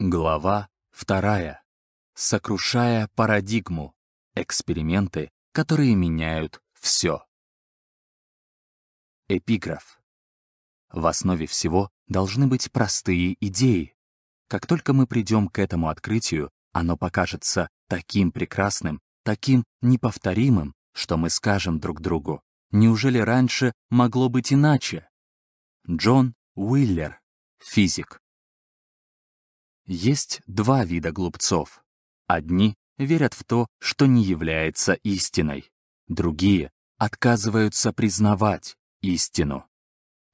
Глава вторая. Сокрушая парадигму. Эксперименты, которые меняют все. Эпиграф. В основе всего должны быть простые идеи. Как только мы придем к этому открытию, оно покажется таким прекрасным, таким неповторимым, что мы скажем друг другу, неужели раньше могло быть иначе? Джон Уиллер, физик. Есть два вида глупцов. Одни верят в то, что не является истиной. Другие отказываются признавать истину.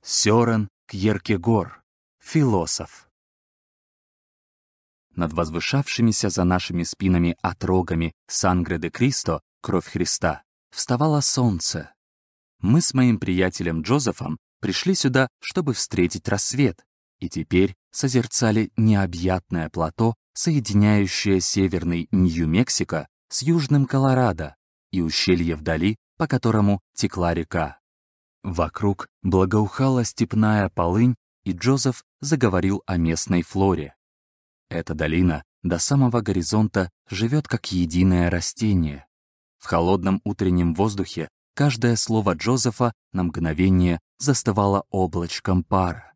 Сёрен Кьеркегор, философ. Над возвышавшимися за нашими спинами отрогами Сангре де Кристо, кровь Христа, вставало солнце. Мы с моим приятелем Джозефом пришли сюда, чтобы встретить рассвет, и теперь созерцали необъятное плато, соединяющее северный Нью-Мексико с южным Колорадо и ущелье вдали, по которому текла река. Вокруг благоухала степная полынь, и Джозеф заговорил о местной флоре. Эта долина до самого горизонта живет как единое растение. В холодном утреннем воздухе каждое слово Джозефа на мгновение застывало облачком пара.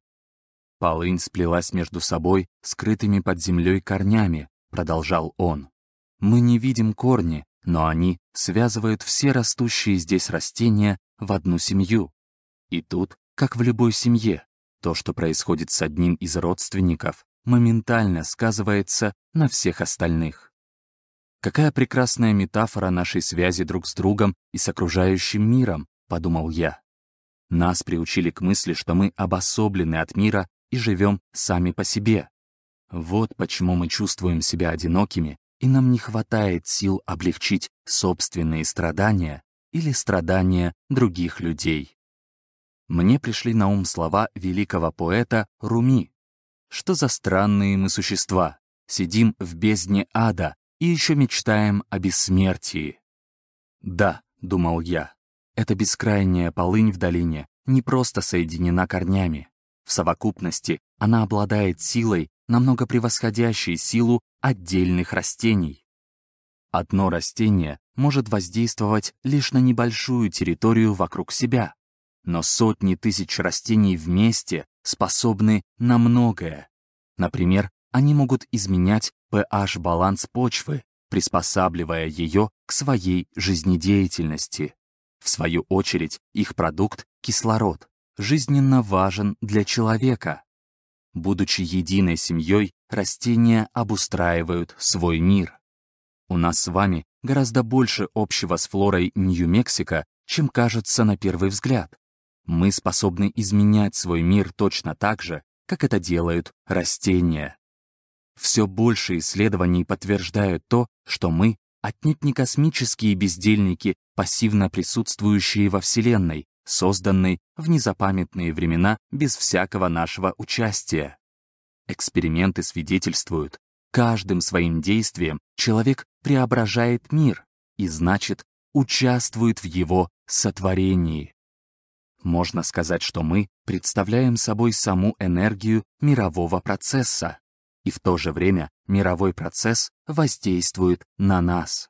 Полынь сплелась между собой скрытыми под землей корнями, продолжал он. Мы не видим корни, но они связывают все растущие здесь растения в одну семью. И тут, как в любой семье, то, что происходит с одним из родственников, моментально сказывается на всех остальных. Какая прекрасная метафора нашей связи друг с другом и с окружающим миром, подумал я. Нас приучили к мысли, что мы обособлены от мира и живем сами по себе. Вот почему мы чувствуем себя одинокими, и нам не хватает сил облегчить собственные страдания или страдания других людей. Мне пришли на ум слова великого поэта Руми. Что за странные мы существа, сидим в бездне ада и еще мечтаем о бессмертии. Да, думал я, эта бескрайняя полынь в долине не просто соединена корнями, в совокупности она обладает силой, намного превосходящей силу отдельных растений. Одно растение может воздействовать лишь на небольшую территорию вокруг себя, но сотни тысяч растений вместе способны на многое. Например, они могут изменять pH-баланс почвы, приспосабливая ее к своей жизнедеятельности. В свою очередь, их продукт — кислород жизненно важен для человека. Будучи единой семьей, растения обустраивают свой мир. У нас с вами гораздо больше общего с флорой Нью-Мексико, чем кажется на первый взгляд. Мы способны изменять свой мир точно так же, как это делают растения. Все больше исследований подтверждают то, что мы отнюдь не космические бездельники, пассивно присутствующие во Вселенной, созданный в незапамятные времена без всякого нашего участия. Эксперименты свидетельствуют, каждым своим действием человек преображает мир и, значит, участвует в его сотворении. Можно сказать, что мы представляем собой саму энергию мирового процесса, и в то же время мировой процесс воздействует на нас.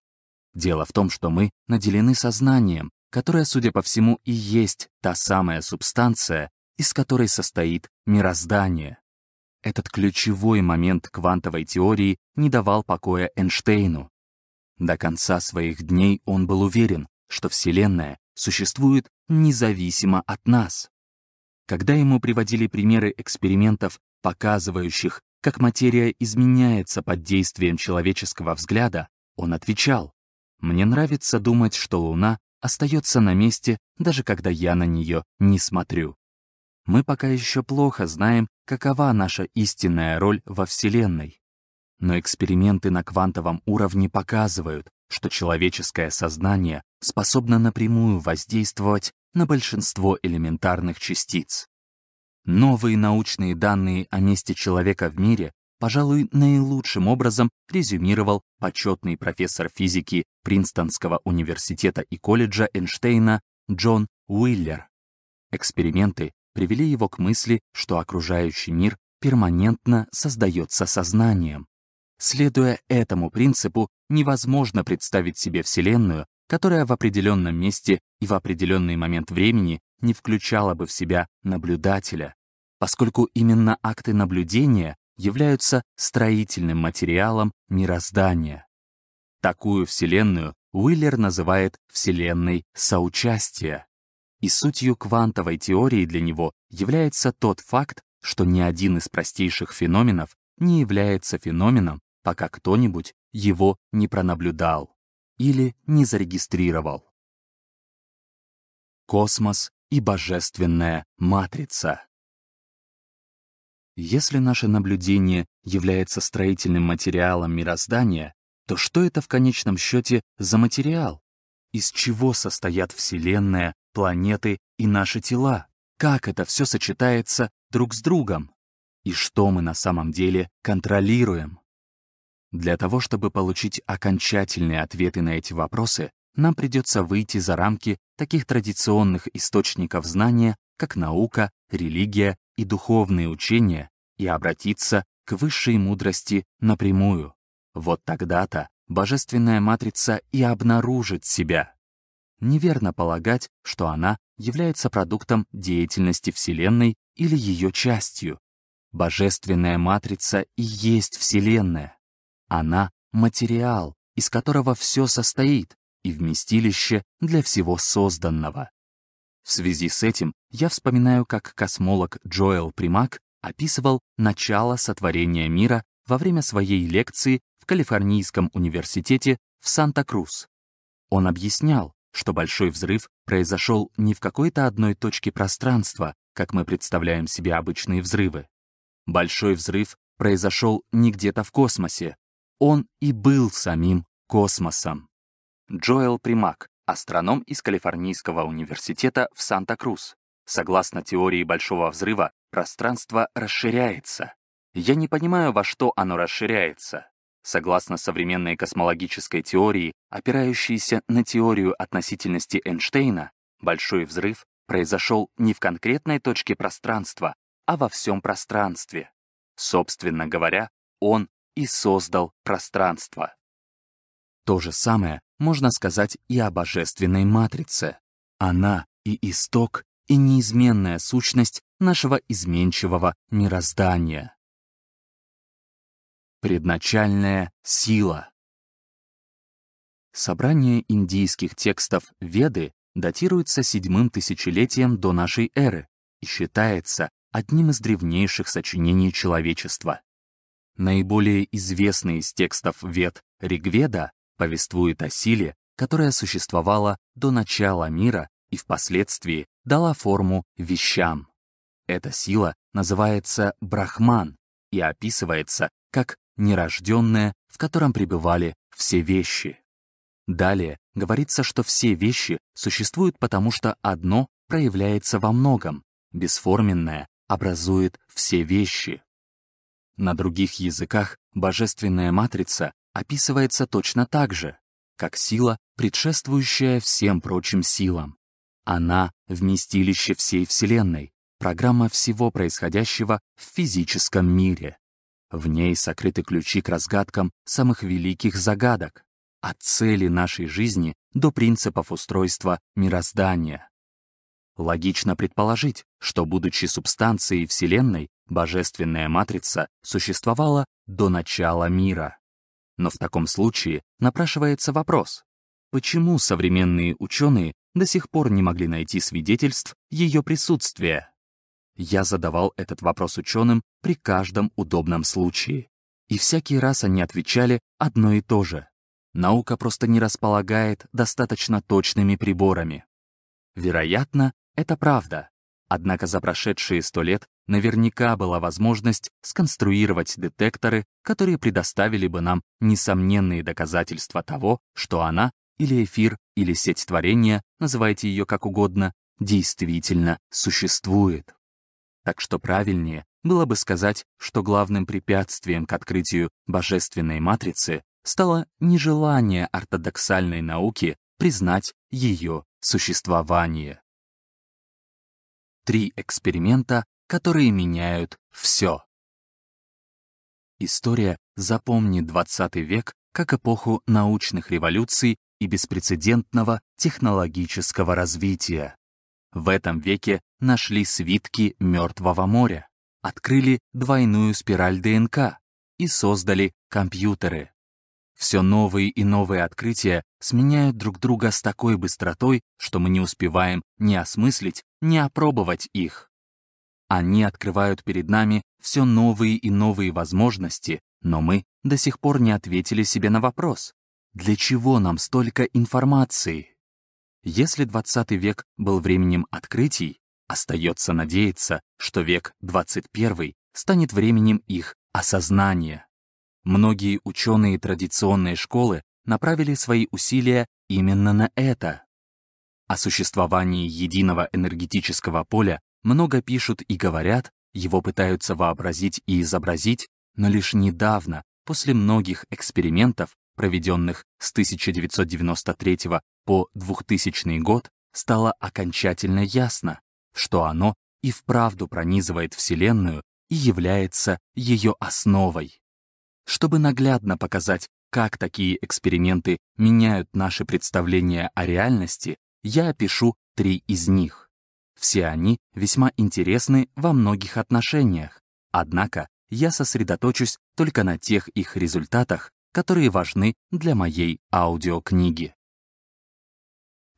Дело в том, что мы наделены сознанием, которая, судя по всему, и есть та самая субстанция, из которой состоит мироздание. Этот ключевой момент квантовой теории не давал покоя Эйнштейну. До конца своих дней он был уверен, что Вселенная существует независимо от нас. Когда ему приводили примеры экспериментов, показывающих, как материя изменяется под действием человеческого взгляда, он отвечал, «Мне нравится думать, что Луна остается на месте, даже когда я на нее не смотрю. Мы пока еще плохо знаем, какова наша истинная роль во Вселенной. Но эксперименты на квантовом уровне показывают, что человеческое сознание способно напрямую воздействовать на большинство элементарных частиц. Новые научные данные о месте человека в мире пожалуй, наилучшим образом резюмировал почетный профессор физики Принстонского университета и колледжа Эйнштейна Джон Уиллер. Эксперименты привели его к мысли, что окружающий мир перманентно создается сознанием. Следуя этому принципу, невозможно представить себе Вселенную, которая в определенном месте и в определенный момент времени не включала бы в себя наблюдателя, поскольку именно акты наблюдения являются строительным материалом мироздания. Такую Вселенную Уиллер называет Вселенной соучастия. И сутью квантовой теории для него является тот факт, что ни один из простейших феноменов не является феноменом, пока кто-нибудь его не пронаблюдал или не зарегистрировал. Космос и божественная матрица. Если наше наблюдение является строительным материалом мироздания, то что это в конечном счете за материал? Из чего состоят Вселенная, планеты и наши тела? Как это все сочетается друг с другом? И что мы на самом деле контролируем? Для того, чтобы получить окончательные ответы на эти вопросы, нам придется выйти за рамки таких традиционных источников знания, как наука, религия и духовные учения и обратиться к высшей мудрости напрямую. Вот тогда-то божественная матрица и обнаружит себя. Неверно полагать, что она является продуктом деятельности Вселенной или ее частью. Божественная матрица и есть Вселенная. Она — материал, из которого все состоит, и вместилище для всего созданного. В связи с этим я вспоминаю, как космолог Джоэл Примак описывал начало сотворения мира во время своей лекции в Калифорнийском университете в Санта-Крус. Он объяснял, что большой взрыв произошел не в какой-то одной точке пространства, как мы представляем себе обычные взрывы. Большой взрыв произошел не где-то в космосе. Он и был самим космосом. Джоэл Примак, астроном из Калифорнийского университета в Санта-Крус. Согласно теории Большого взрыва, пространство расширяется. Я не понимаю, во что оно расширяется. Согласно современной космологической теории, опирающейся на теорию относительности Эйнштейна, Большой взрыв произошел не в конкретной точке пространства, а во всем пространстве. Собственно говоря, он и создал пространство. То же самое можно сказать и о божественной матрице. Она и исток, и неизменная сущность нашего изменчивого мироздания. Предначальная сила. Собрание индийских текстов Веды датируется седьмым тысячелетием до нашей эры и считается одним из древнейших сочинений человечества. Наиболее известный из текстов Вед Ригведа повествует о силе, которая существовала до начала мира и впоследствии дала форму вещам. Эта сила называется Брахман и описывается как нерожденное, в котором пребывали все вещи. Далее говорится, что все вещи существуют потому, что одно проявляется во многом, бесформенное образует все вещи. На других языках божественная матрица описывается точно так же, как сила, предшествующая всем прочим силам. Она — вместилище всей Вселенной, программа всего происходящего в физическом мире. В ней сокрыты ключи к разгадкам самых великих загадок, от цели нашей жизни до принципов устройства мироздания. Логично предположить, что, будучи субстанцией Вселенной, божественная матрица существовала до начала мира. Но в таком случае напрашивается вопрос, почему современные ученые до сих пор не могли найти свидетельств ее присутствия? Я задавал этот вопрос ученым при каждом удобном случае. И всякий раз они отвечали одно и то же. Наука просто не располагает достаточно точными приборами. Вероятно, это правда. Однако за прошедшие сто лет наверняка была возможность сконструировать детекторы, которые предоставили бы нам несомненные доказательства того, что она, или эфир, или сеть творения, называйте ее как угодно, действительно существует. Так что правильнее было бы сказать, что главным препятствием к открытию божественной матрицы стало нежелание ортодоксальной науки признать ее существование. Три эксперимента, которые меняют все. История запомнит 20 век как эпоху научных революций и беспрецедентного технологического развития. В этом веке нашли свитки Мертвого моря, открыли двойную спираль ДНК и создали компьютеры. Все новые и новые открытия сменяют друг друга с такой быстротой, что мы не успеваем ни осмыслить, ни опробовать их. Они открывают перед нами все новые и новые возможности, но мы до сих пор не ответили себе на вопрос, для чего нам столько информации? Если 20 век был временем открытий, остается надеяться, что век 21 станет временем их осознания. Многие ученые традиционной школы направили свои усилия именно на это. О существовании единого энергетического поля много пишут и говорят, его пытаются вообразить и изобразить, но лишь недавно, после многих экспериментов, проведенных с 1993 по 2000 год, стало окончательно ясно, что оно и вправду пронизывает Вселенную и является ее основой. Чтобы наглядно показать, как такие эксперименты меняют наши представления о реальности, я опишу три из них. Все они весьма интересны во многих отношениях, однако я сосредоточусь только на тех их результатах, которые важны для моей аудиокниги.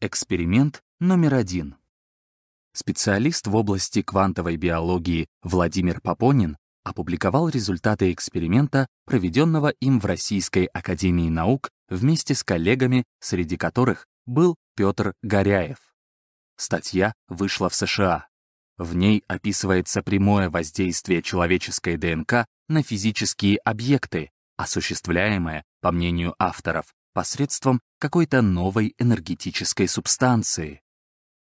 Эксперимент номер один. Специалист в области квантовой биологии Владимир Попонин опубликовал результаты эксперимента, проведенного им в Российской академии наук вместе с коллегами, среди которых был Петр Горяев. Статья вышла в США. В ней описывается прямое воздействие человеческой ДНК на физические объекты, осуществляемое, по мнению авторов, посредством какой-то новой энергетической субстанции.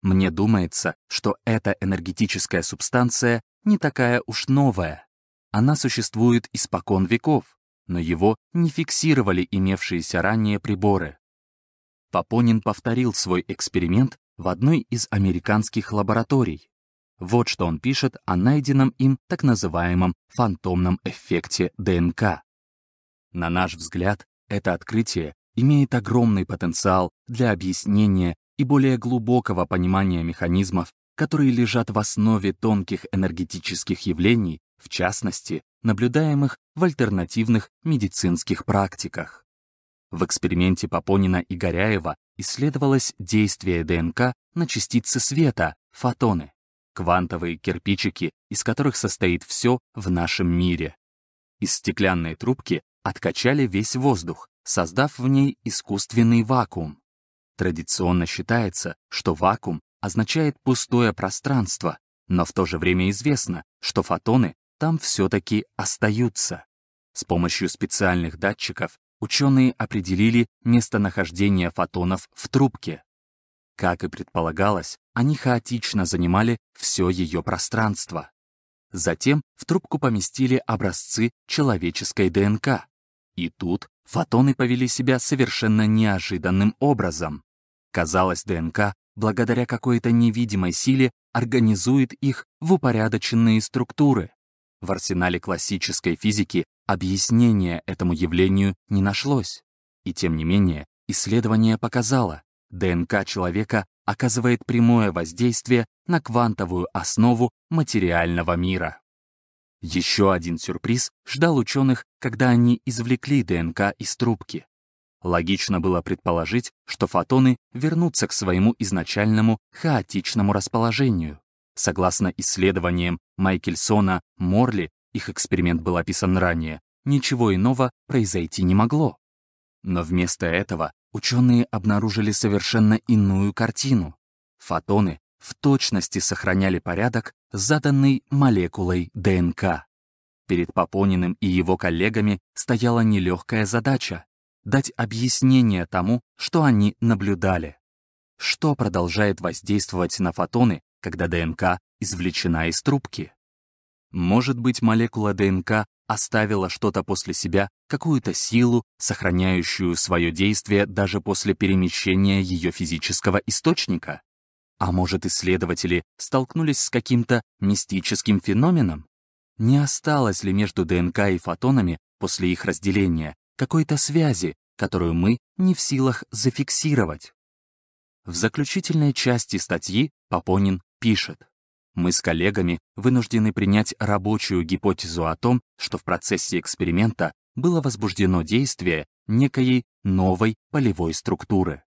Мне думается, что эта энергетическая субстанция не такая уж новая. Она существует испокон веков, но его не фиксировали имевшиеся ранее приборы. Попонин повторил свой эксперимент в одной из американских лабораторий. Вот что он пишет о найденном им так называемом фантомном эффекте ДНК. На наш взгляд, это открытие имеет огромный потенциал для объяснения и более глубокого понимания механизмов, которые лежат в основе тонких энергетических явлений, в частности, наблюдаемых в альтернативных медицинских практиках. В эксперименте Попонина и Горяева исследовалось действие ДНК на частицы света, фотоны, квантовые кирпичики, из которых состоит все в нашем мире. Из стеклянной трубки откачали весь воздух, создав в ней искусственный вакуум. Традиционно считается, что вакуум означает пустое пространство, но в то же время известно, что фотоны там все-таки остаются. С помощью специальных датчиков ученые определили местонахождение фотонов в трубке. Как и предполагалось, они хаотично занимали все ее пространство. Затем в трубку поместили образцы человеческой ДНК. И тут фотоны повели себя совершенно неожиданным образом. Казалось, ДНК, благодаря какой-то невидимой силе, организует их в упорядоченные структуры. В арсенале классической физики объяснения этому явлению не нашлось. И тем не менее, исследование показало, ДНК человека оказывает прямое воздействие на квантовую основу материального мира. Еще один сюрприз ждал ученых, когда они извлекли ДНК из трубки. Логично было предположить, что фотоны вернутся к своему изначальному хаотичному расположению. Согласно исследованиям Майкельсона, Морли, их эксперимент был описан ранее, ничего иного произойти не могло. Но вместо этого ученые обнаружили совершенно иную картину. Фотоны в точности сохраняли порядок, заданный молекулой ДНК. Перед Попониным и его коллегами стояла нелегкая задача — дать объяснение тому, что они наблюдали. Что продолжает воздействовать на фотоны, когда ДНК извлечена из трубки? Может быть, молекула ДНК оставила что-то после себя, какую-то силу, сохраняющую свое действие даже после перемещения ее физического источника? А может, исследователи столкнулись с каким-то мистическим феноменом? не осталось ли между ДНК и фотонами после их разделения какой-то связи, которую мы не в силах зафиксировать. В заключительной части статьи Папонин пишет, «Мы с коллегами вынуждены принять рабочую гипотезу о том, что в процессе эксперимента было возбуждено действие некой новой полевой структуры.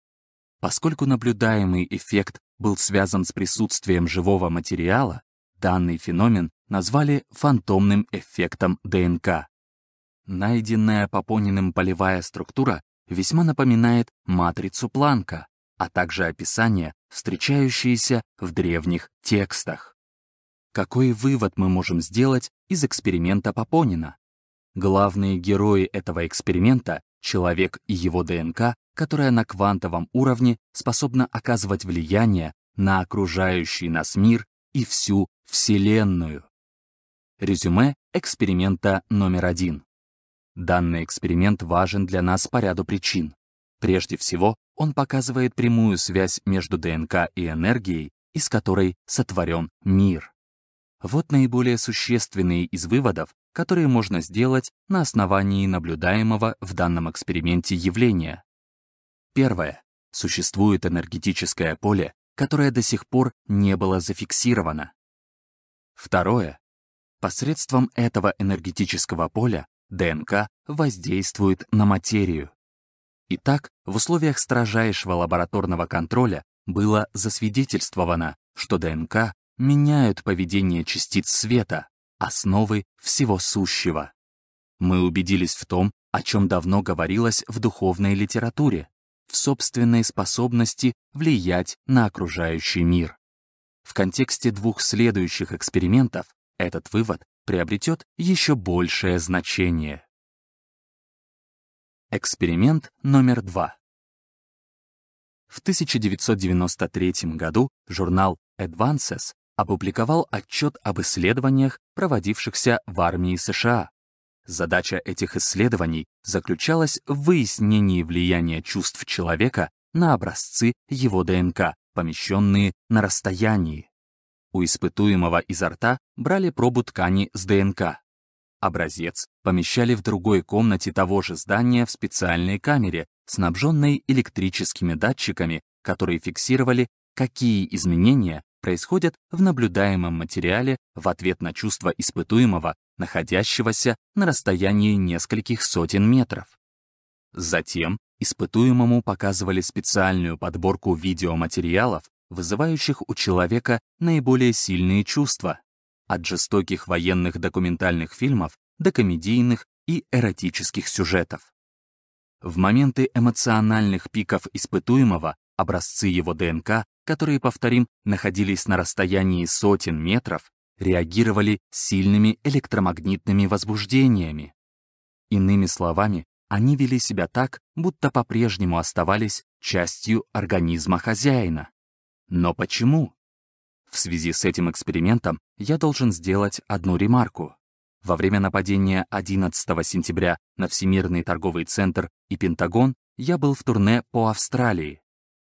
Поскольку наблюдаемый эффект был связан с присутствием живого материала, данный феномен назвали фантомным эффектом ДНК. Найденная Папониным полевая структура весьма напоминает матрицу Планка, а также описания, встречающиеся в древних текстах. Какой вывод мы можем сделать из эксперимента Папонина? Главные герои этого эксперимента — человек и его ДНК, которая на квантовом уровне способна оказывать влияние на окружающий нас мир и всю Вселенную. Резюме эксперимента номер один. Данный эксперимент важен для нас по ряду причин. Прежде всего, он показывает прямую связь между ДНК и энергией, из которой сотворен мир. Вот наиболее существенные из выводов, которые можно сделать на основании наблюдаемого в данном эксперименте явления. Первое. Существует энергетическое поле, которое до сих пор не было зафиксировано. Второе. Посредством этого энергетического поля ДНК воздействует на материю. Итак, в условиях строжайшего лабораторного контроля было засвидетельствовано, что ДНК меняют поведение частиц света, основы всего сущего. Мы убедились в том, о чем давно говорилось в духовной литературе, в собственной способности влиять на окружающий мир. В контексте двух следующих экспериментов этот вывод приобретет еще большее значение. Эксперимент номер два. В 1993 году журнал Advances опубликовал отчет об исследованиях, проводившихся в армии США. Задача этих исследований заключалась в выяснении влияния чувств человека на образцы его ДНК, помещенные на расстоянии. У испытуемого изо рта брали пробу ткани с ДНК. Образец помещали в другой комнате того же здания в специальной камере, снабженной электрическими датчиками, которые фиксировали, какие изменения происходят в наблюдаемом материале в ответ на чувство испытуемого, находящегося на расстоянии нескольких сотен метров. Затем испытуемому показывали специальную подборку видеоматериалов, вызывающих у человека наиболее сильные чувства, от жестоких военных документальных фильмов до комедийных и эротических сюжетов. В моменты эмоциональных пиков испытуемого образцы его ДНК, которые, повторим, находились на расстоянии сотен метров, реагировали сильными электромагнитными возбуждениями. Иными словами, они вели себя так, будто по-прежнему оставались частью организма хозяина. Но почему? В связи с этим экспериментом я должен сделать одну ремарку. Во время нападения 11 сентября на Всемирный торговый центр и Пентагон я был в турне по Австралии.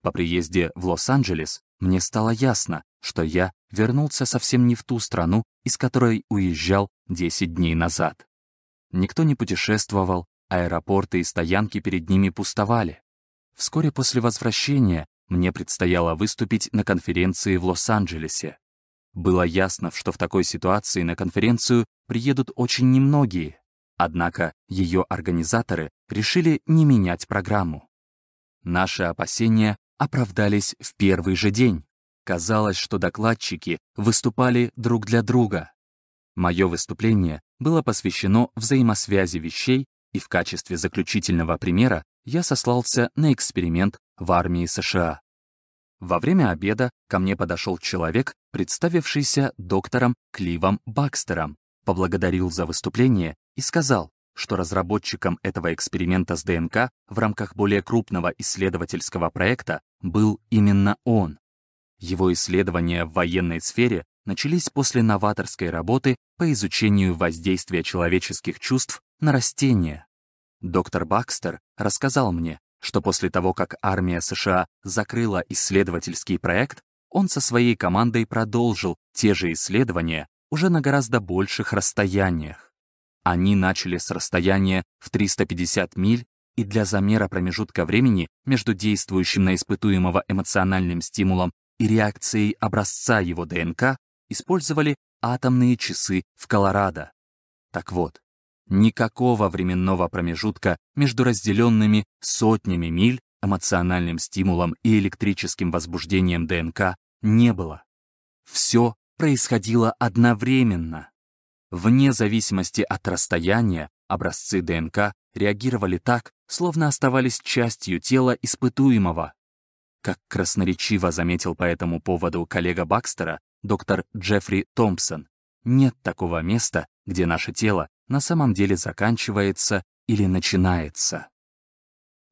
По приезде в Лос-Анджелес мне стало ясно, что я вернулся совсем не в ту страну, из которой уезжал 10 дней назад. Никто не путешествовал, аэропорты и стоянки перед ними пустовали. Вскоре после возвращения мне предстояло выступить на конференции в Лос-Анджелесе. Было ясно, что в такой ситуации на конференцию приедут очень немногие, однако ее организаторы решили не менять программу. Наши опасения оправдались в первый же день. Казалось, что докладчики выступали друг для друга. Мое выступление было посвящено взаимосвязи вещей, и в качестве заключительного примера я сослался на эксперимент в армии США. Во время обеда ко мне подошел человек, представившийся доктором Кливом Бакстером, поблагодарил за выступление и сказал, что разработчиком этого эксперимента с ДНК в рамках более крупного исследовательского проекта был именно он. Его исследования в военной сфере начались после новаторской работы по изучению воздействия человеческих чувств на растения. Доктор Бакстер рассказал мне, что после того, как армия США закрыла исследовательский проект, он со своей командой продолжил те же исследования уже на гораздо больших расстояниях. Они начали с расстояния в 350 миль и для замера промежутка времени между действующим на испытуемого эмоциональным стимулом и реакцией образца его ДНК использовали атомные часы в Колорадо. Так вот, никакого временного промежутка между разделенными сотнями миль эмоциональным стимулом и электрическим возбуждением ДНК не было. Все происходило одновременно. Вне зависимости от расстояния образцы ДНК реагировали так, словно оставались частью тела испытуемого. Как красноречиво заметил по этому поводу коллега Бакстера, доктор Джеффри Томпсон, нет такого места, где наше тело на самом деле заканчивается или начинается.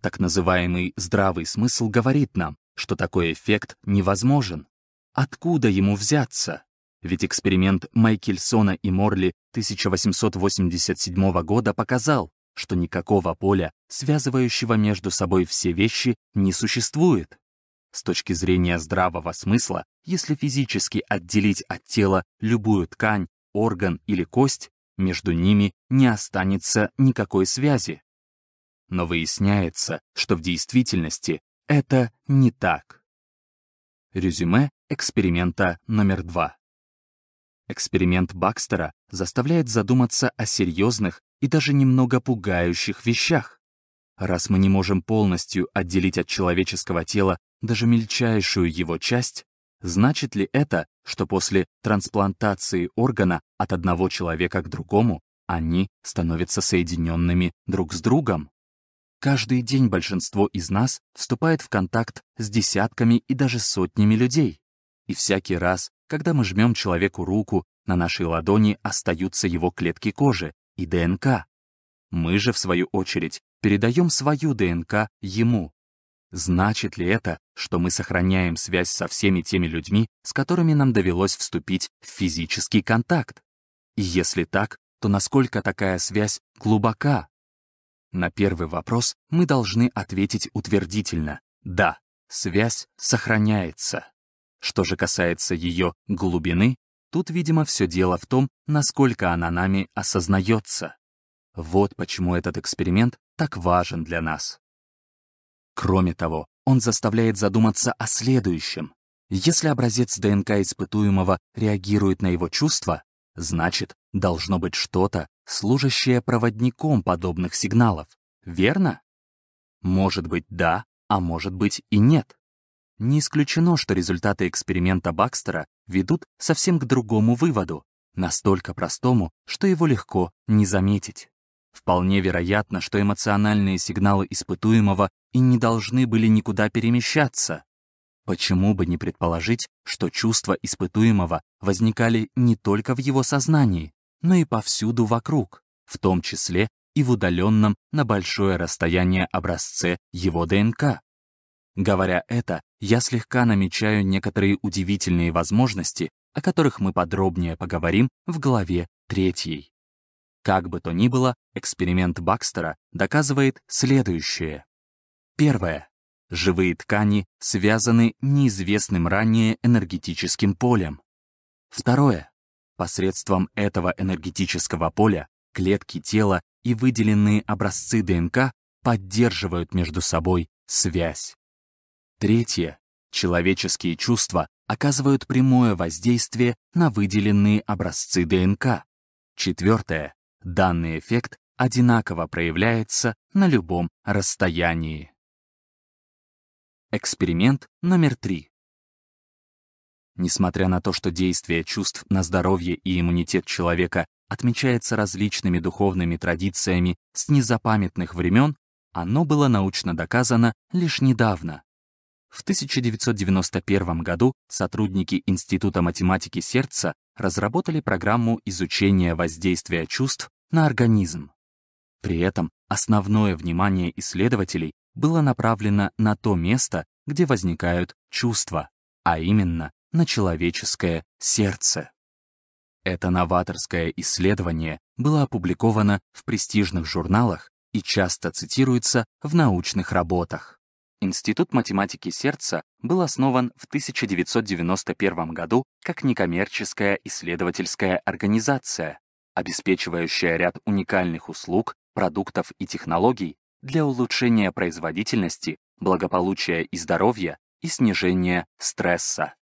Так называемый здравый смысл говорит нам, что такой эффект невозможен. Откуда ему взяться? Ведь эксперимент Майкельсона и Морли 1887 года показал, что никакого поля, связывающего между собой все вещи, не существует. С точки зрения здравого смысла, если физически отделить от тела любую ткань, орган или кость, между ними не останется никакой связи. Но выясняется, что в действительности это не так. Резюме эксперимента номер два. Эксперимент Бакстера заставляет задуматься о серьезных и даже немного пугающих вещах. Раз мы не можем полностью отделить от человеческого тела даже мельчайшую его часть, значит ли это, что после трансплантации органа от одного человека к другому они становятся соединенными друг с другом? Каждый день большинство из нас вступает в контакт с десятками и даже сотнями людей. И всякий раз, когда мы жмем человеку руку, на нашей ладони остаются его клетки кожи и ДНК. Мы же, в свою очередь, передаем свою ДНК ему. Значит ли это, что мы сохраняем связь со всеми теми людьми, с которыми нам довелось вступить в физический контакт? И если так, то насколько такая связь глубока? На первый вопрос мы должны ответить утвердительно «да». Связь сохраняется. Что же касается ее глубины, тут, видимо, все дело в том, насколько она нами осознается. Вот почему этот эксперимент так важен для нас. Кроме того, он заставляет задуматься о следующем. Если образец ДНК испытуемого реагирует на его чувства, значит, должно быть что-то, служащее проводником подобных сигналов. Верно? Может быть, да, а может быть и нет. Не исключено, что результаты эксперимента Бакстера ведут совсем к другому выводу, настолько простому, что его легко не заметить. Вполне вероятно, что эмоциональные сигналы испытуемого и не должны были никуда перемещаться. Почему бы не предположить, что чувства испытуемого возникали не только в его сознании, но и повсюду вокруг, в том числе и в удаленном на большое расстояние образце его ДНК. Говоря это, я слегка намечаю некоторые удивительные возможности, о которых мы подробнее поговорим в главе третьей. Как бы то ни было, эксперимент Бакстера доказывает следующее. Первое. Живые ткани связаны неизвестным ранее энергетическим полем. Второе. Посредством этого энергетического поля клетки тела и выделенные образцы ДНК поддерживают между собой связь. Третье. Человеческие чувства оказывают прямое воздействие на выделенные образцы ДНК. Четвертое. Данный эффект одинаково проявляется на любом расстоянии. Эксперимент номер три. Несмотря на то, что действие чувств на здоровье и иммунитет человека отмечается различными духовными традициями с незапамятных времен, оно было научно доказано лишь недавно. В 1991 году сотрудники Института математики сердца разработали программу изучения воздействия чувств на организм. При этом основное внимание исследователей было направлено на то место, где возникают чувства, а именно на человеческое сердце. Это новаторское исследование было опубликовано в престижных журналах и часто цитируется в научных работах. Институт математики сердца был основан в 1991 году как некоммерческая исследовательская организация, обеспечивающая ряд уникальных услуг, продуктов и технологий для улучшения производительности, благополучия и здоровья и снижения стресса.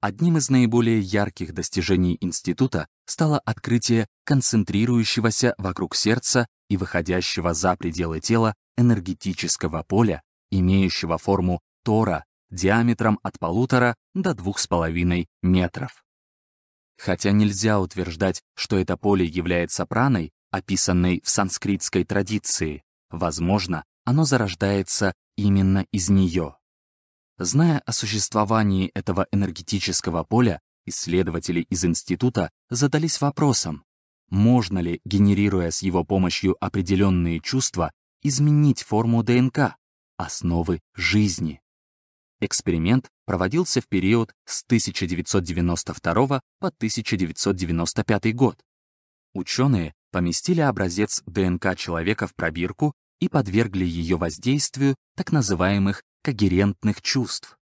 Одним из наиболее ярких достижений института стало открытие концентрирующегося вокруг сердца и выходящего за пределы тела энергетического поля, имеющего форму тора диаметром от полутора до двух с половиной метров. Хотя нельзя утверждать, что это поле является праной, описанной в санскритской традиции, возможно, оно зарождается именно из нее. Зная о существовании этого энергетического поля, исследователи из института задались вопросом, можно ли, генерируя с его помощью определенные чувства, изменить форму ДНК, основы жизни. Эксперимент проводился в период с 1992 по 1995 год. Ученые поместили образец ДНК человека в пробирку и подвергли ее воздействию так называемых когерентных чувств.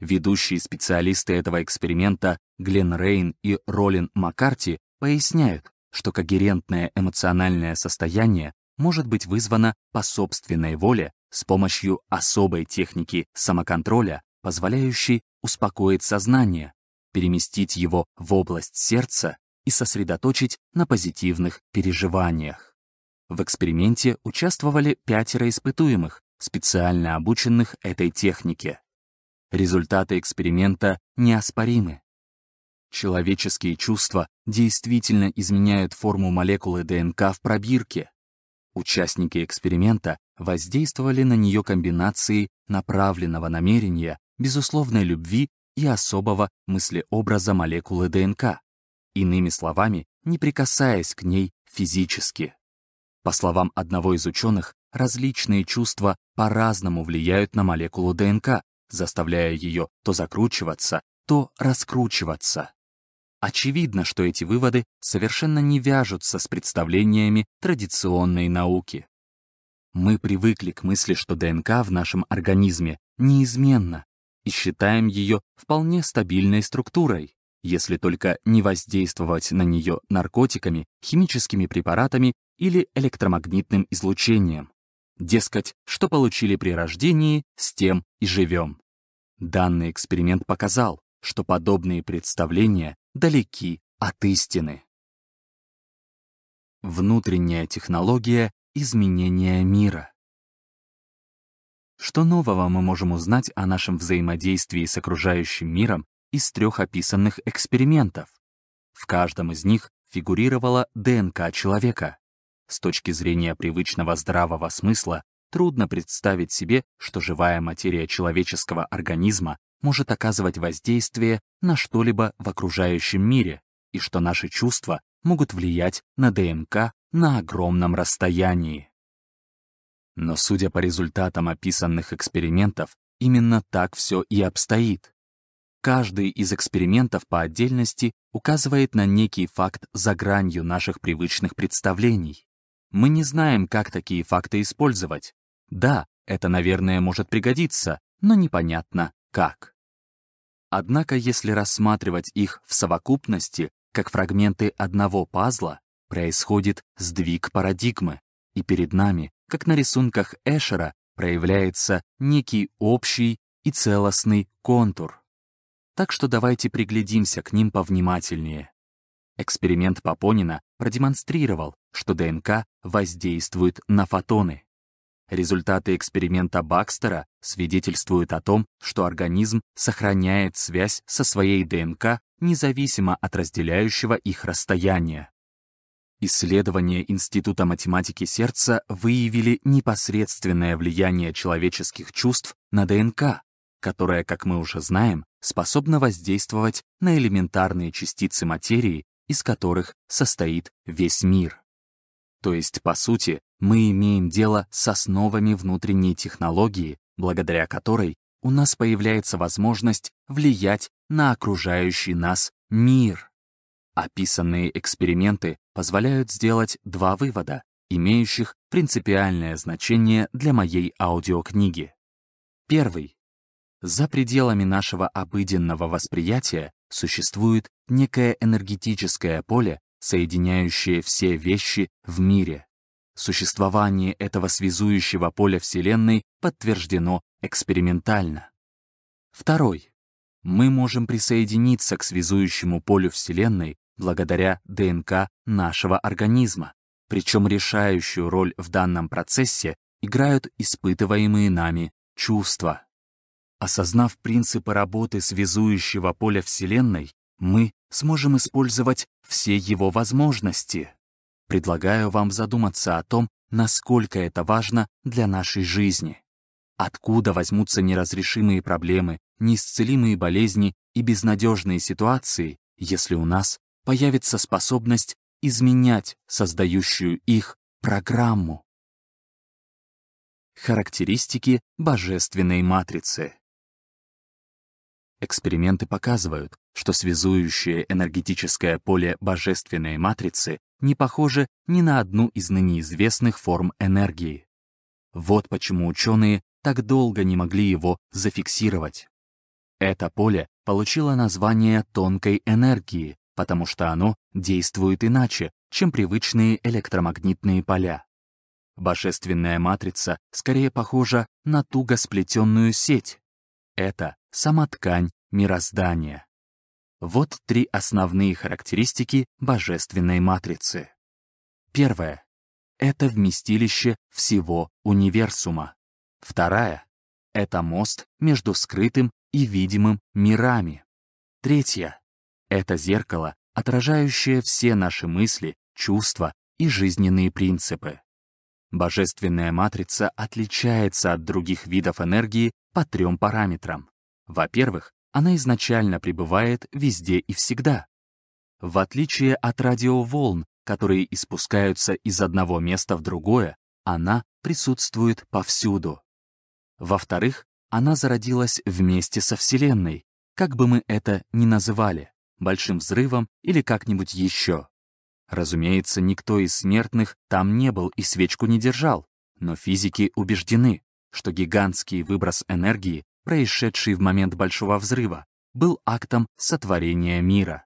Ведущие специалисты этого эксперимента Глен Рейн и Ролин Маккарти поясняют, что когерентное эмоциональное состояние может быть вызвано по собственной воле с помощью особой техники самоконтроля, позволяющей успокоить сознание, переместить его в область сердца и сосредоточить на позитивных переживаниях. В эксперименте участвовали пятеро испытуемых, специально обученных этой технике. Результаты эксперимента неоспоримы. Человеческие чувства действительно изменяют форму молекулы ДНК в пробирке. Участники эксперимента воздействовали на нее комбинацией направленного намерения, безусловной любви и особого мыслеобраза молекулы ДНК, иными словами, не прикасаясь к ней физически. По словам одного из ученых, различные чувства по-разному влияют на молекулу ДНК, заставляя ее то закручиваться, то раскручиваться. Очевидно, что эти выводы совершенно не вяжутся с представлениями традиционной науки. Мы привыкли к мысли, что ДНК в нашем организме неизменна, и считаем ее вполне стабильной структурой, если только не воздействовать на нее наркотиками, химическими препаратами или электромагнитным излучением. Дескать, что получили при рождении, с тем и живем. Данный эксперимент показал, что подобные представления далеки от истины. Внутренняя технология изменения мира. Что нового мы можем узнать о нашем взаимодействии с окружающим миром из трех описанных экспериментов? В каждом из них фигурировала ДНК человека. С точки зрения привычного здравого смысла трудно представить себе, что живая материя человеческого организма может оказывать воздействие на что-либо в окружающем мире, и что наши чувства могут влиять на ДНК на огромном расстоянии. Но судя по результатам описанных экспериментов, именно так все и обстоит. Каждый из экспериментов по отдельности указывает на некий факт за гранью наших привычных представлений. Мы не знаем, как такие факты использовать. Да, это, наверное, может пригодиться, но непонятно, как. Однако, если рассматривать их в совокупности, как фрагменты одного пазла, происходит сдвиг парадигмы, и перед нами, как на рисунках Эшера, проявляется некий общий и целостный контур. Так что давайте приглядимся к ним повнимательнее. Эксперимент Папонина продемонстрировал, что ДНК воздействует на фотоны. Результаты эксперимента Бакстера свидетельствуют о том, что организм сохраняет связь со своей ДНК независимо от разделяющего их расстояния. Исследования Института математики сердца выявили непосредственное влияние человеческих чувств на ДНК, которая, как мы уже знаем, способна воздействовать на элементарные частицы материи, из которых состоит весь мир. То есть, по сути, мы имеем дело с основами внутренней технологии, благодаря которой у нас появляется возможность влиять на окружающий нас мир. Описанные эксперименты позволяют сделать два вывода, имеющих принципиальное значение для моей аудиокниги. Первый. За пределами нашего обыденного восприятия существует некое энергетическое поле, соединяющее все вещи в мире. Существование этого связующего поля Вселенной подтверждено экспериментально. Второй. Мы можем присоединиться к связующему полю Вселенной благодаря ДНК нашего организма, причем решающую роль в данном процессе играют испытываемые нами чувства. Осознав принципы работы связующего поля Вселенной, мы сможем использовать все его возможности. Предлагаю вам задуматься о том, насколько это важно для нашей жизни. Откуда возьмутся неразрешимые проблемы, неисцелимые болезни и безнадежные ситуации, если у нас появится способность изменять создающую их программу? Характеристики божественной матрицы. Эксперименты показывают, что связующее энергетическое поле божественной матрицы не похоже ни на одну из ныне известных форм энергии. Вот почему ученые так долго не могли его зафиксировать. Это поле получило название тонкой энергии, потому что оно действует иначе, чем привычные электромагнитные поля. Божественная матрица скорее похожа на туго сплетенную сеть. Это сама ткань мироздания. Вот три основные характеристики божественной матрицы. Первое — это вместилище всего универсума. Вторая — это мост между скрытым и видимым мирами. Третья — это зеркало, отражающее все наши мысли, чувства и жизненные принципы. Божественная матрица отличается от других видов энергии по трем параметрам. Во-первых, она изначально пребывает везде и всегда. В отличие от радиоволн, которые испускаются из одного места в другое, она присутствует повсюду. Во-вторых, она зародилась вместе со Вселенной, как бы мы это ни называли, большим взрывом или как-нибудь еще. Разумеется, никто из смертных там не был и свечку не держал, но физики убеждены, что гигантский выброс энергии, происшедший в момент Большого взрыва, был актом сотворения мира.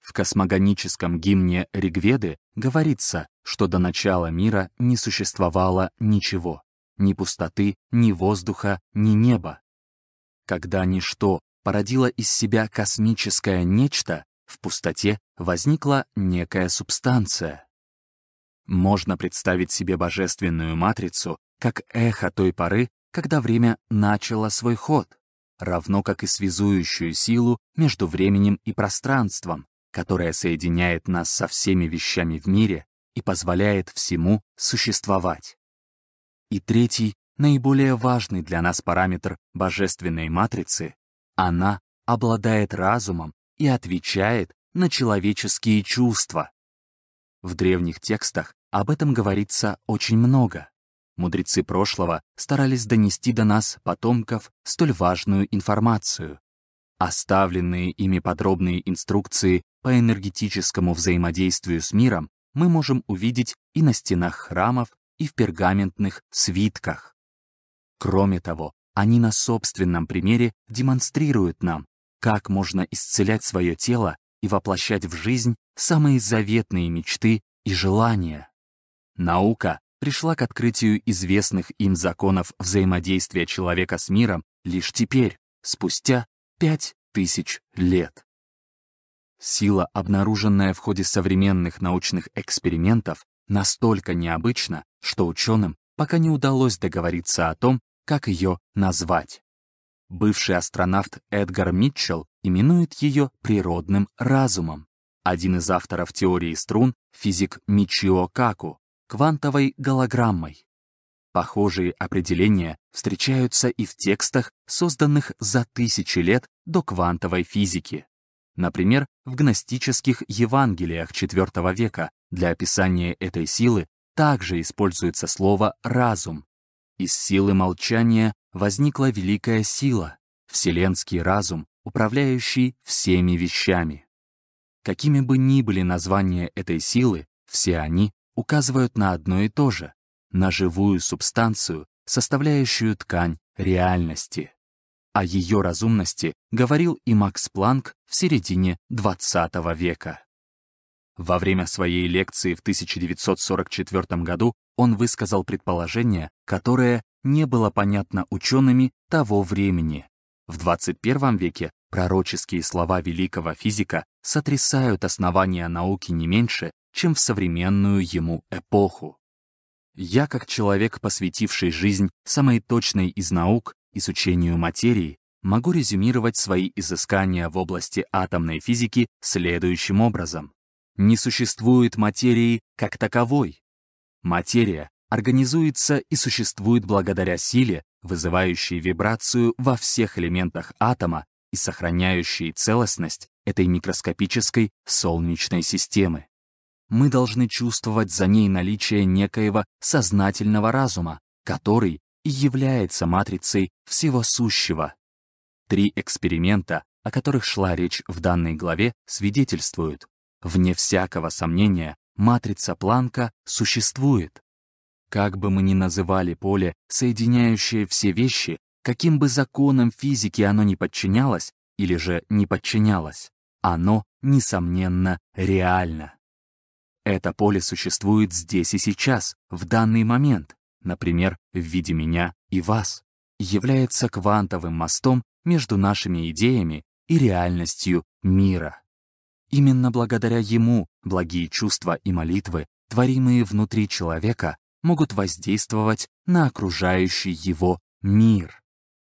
В космогоническом гимне Ригведы говорится, что до начала мира не существовало ничего, ни пустоты, ни воздуха, ни неба. Когда ничто породило из себя космическое нечто, в пустоте возникла некая субстанция. Можно представить себе божественную матрицу как эхо той поры, когда время начало свой ход, равно как и связующую силу между временем и пространством, которая соединяет нас со всеми вещами в мире и позволяет всему существовать. И третий, наиболее важный для нас параметр божественной матрицы — она обладает разумом и отвечает на человеческие чувства. В древних текстах об этом говорится очень много. Мудрецы прошлого старались донести до нас, потомков, столь важную информацию. Оставленные ими подробные инструкции по энергетическому взаимодействию с миром мы можем увидеть и на стенах храмов, и в пергаментных свитках. Кроме того, они на собственном примере демонстрируют нам, как можно исцелять свое тело и воплощать в жизнь самые заветные мечты и желания. Наука пришла к открытию известных им законов взаимодействия человека с миром лишь теперь, спустя пять тысяч лет. Сила, обнаруженная в ходе современных научных экспериментов, настолько необычна, что ученым пока не удалось договориться о том, как ее назвать. Бывший астронавт Эдгар Митчелл именует ее природным разумом. Один из авторов теории струн, физик Мичио Каку, квантовой голограммой. Похожие определения встречаются и в текстах, созданных за тысячи лет до квантовой физики. Например, в гностических Евангелиях IV века для описания этой силы также используется слово «разум». Из силы молчания возникла великая сила, вселенский разум, управляющий всеми вещами. Какими бы ни были названия этой силы, все они указывают на одно и то же — на живую субстанцию, составляющую ткань реальности. О ее разумности говорил и Макс Планк в середине XX века. Во время своей лекции в 1944 году он высказал предположение, которое не было понятно учеными того времени. В 21 веке пророческие слова великого физика сотрясают основания науки не меньше, чем в современную ему эпоху. Я, как человек, посвятивший жизнь самой точной из наук, изучению материи, могу резюмировать свои изыскания в области атомной физики следующим образом. Не существует материи как таковой. Материя организуется и существует благодаря силе, вызывающей вибрацию во всех элементах атома и сохраняющей целостность этой микроскопической солнечной системы. Мы должны чувствовать за ней наличие некоего сознательного разума, который и является матрицей всего сущего. Три эксперимента, о которых шла речь в данной главе, свидетельствуют, вне всякого сомнения, матрица Планка существует. Как бы мы ни называли поле, соединяющее все вещи, каким бы законам физики оно ни подчинялось или же не подчинялось, оно, несомненно, реально. Это поле существует здесь и сейчас, в данный момент, например, в виде меня и вас, является квантовым мостом между нашими идеями и реальностью мира. Именно благодаря ему благие чувства и молитвы, творимые внутри человека, могут воздействовать на окружающий его мир.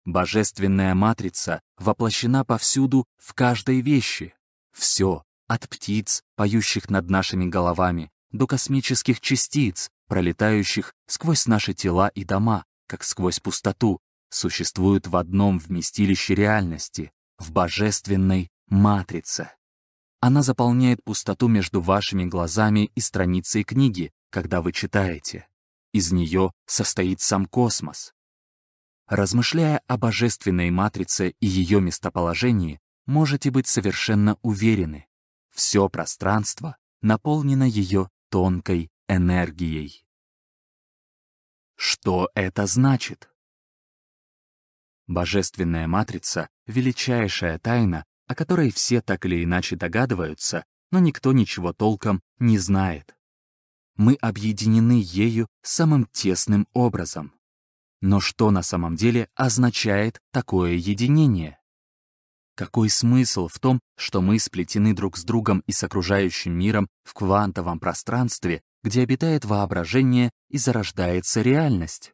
Божественная матрица воплощена повсюду в каждой вещи. Все, от птиц, поющих над нашими головами, до космических частиц, пролетающих сквозь наши тела и дома, как сквозь пустоту, существуют в одном вместилище реальности, в божественной матрице. Она заполняет пустоту между вашими глазами и страницей книги, когда вы читаете. Из нее состоит сам космос. Размышляя о божественной матрице и ее местоположении, можете быть совершенно уверены, все пространство наполнено ее тонкой энергией. Что это значит? Божественная матрица — величайшая тайна, о которой все так или иначе догадываются, но никто ничего толком не знает. Мы объединены ею самым тесным образом. Но что на самом деле означает такое единение? Какой смысл в том, что мы сплетены друг с другом и с окружающим миром в квантовом пространстве, где обитает воображение и зарождается реальность?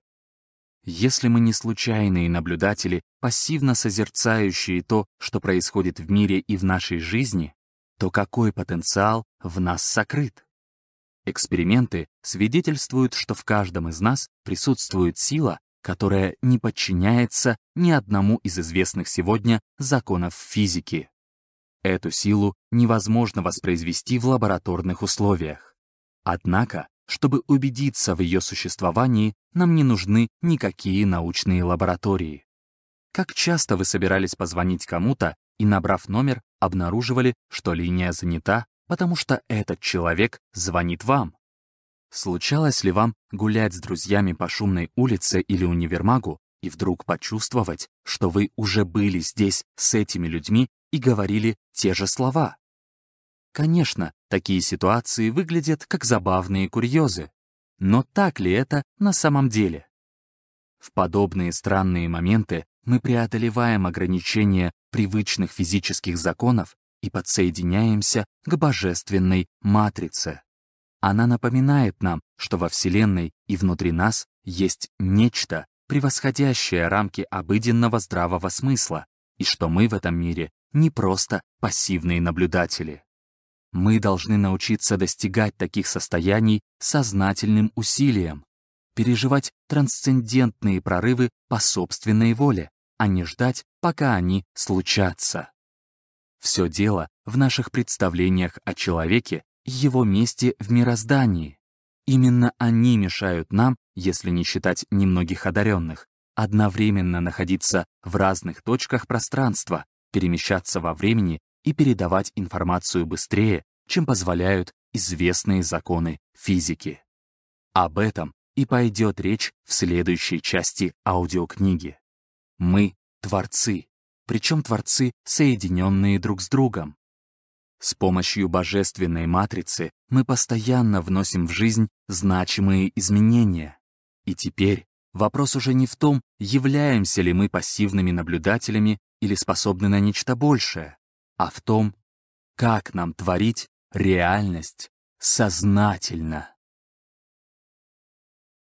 Если мы не случайные наблюдатели, пассивно созерцающие то, что происходит в мире и в нашей жизни, то какой потенциал в нас сокрыт? Эксперименты свидетельствуют, что в каждом из нас присутствует сила, которая не подчиняется ни одному из известных сегодня законов физики. Эту силу невозможно воспроизвести в лабораторных условиях. Однако, чтобы убедиться в ее существовании, нам не нужны никакие научные лаборатории. Как часто вы собирались позвонить кому-то и, набрав номер, обнаруживали, что линия занята, потому что этот человек звонит вам? Случалось ли вам гулять с друзьями по шумной улице или универмагу и вдруг почувствовать, что вы уже были здесь с этими людьми и говорили те же слова? Конечно, такие ситуации выглядят как забавные курьезы. Но так ли это на самом деле? В подобные странные моменты мы преодолеваем ограничения привычных физических законов и подсоединяемся к божественной матрице. Она напоминает нам, что во Вселенной и внутри нас есть нечто, превосходящее рамки обыденного здравого смысла, и что мы в этом мире не просто пассивные наблюдатели. Мы должны научиться достигать таких состояний сознательным усилием, переживать трансцендентные прорывы по собственной воле, а не ждать, пока они случатся. Все дело в наших представлениях о человеке его месте в мироздании. Именно они мешают нам, если не считать немногих одаренных, одновременно находиться в разных точках пространства, перемещаться во времени и передавать информацию быстрее, чем позволяют известные законы физики. Об этом и пойдет речь в следующей части аудиокниги. Мы — творцы, причем творцы, соединенные друг с другом. С помощью божественной матрицы мы постоянно вносим в жизнь значимые изменения. И теперь вопрос уже не в том, являемся ли мы пассивными наблюдателями или способны на нечто большее, а в том, как нам творить реальность сознательно.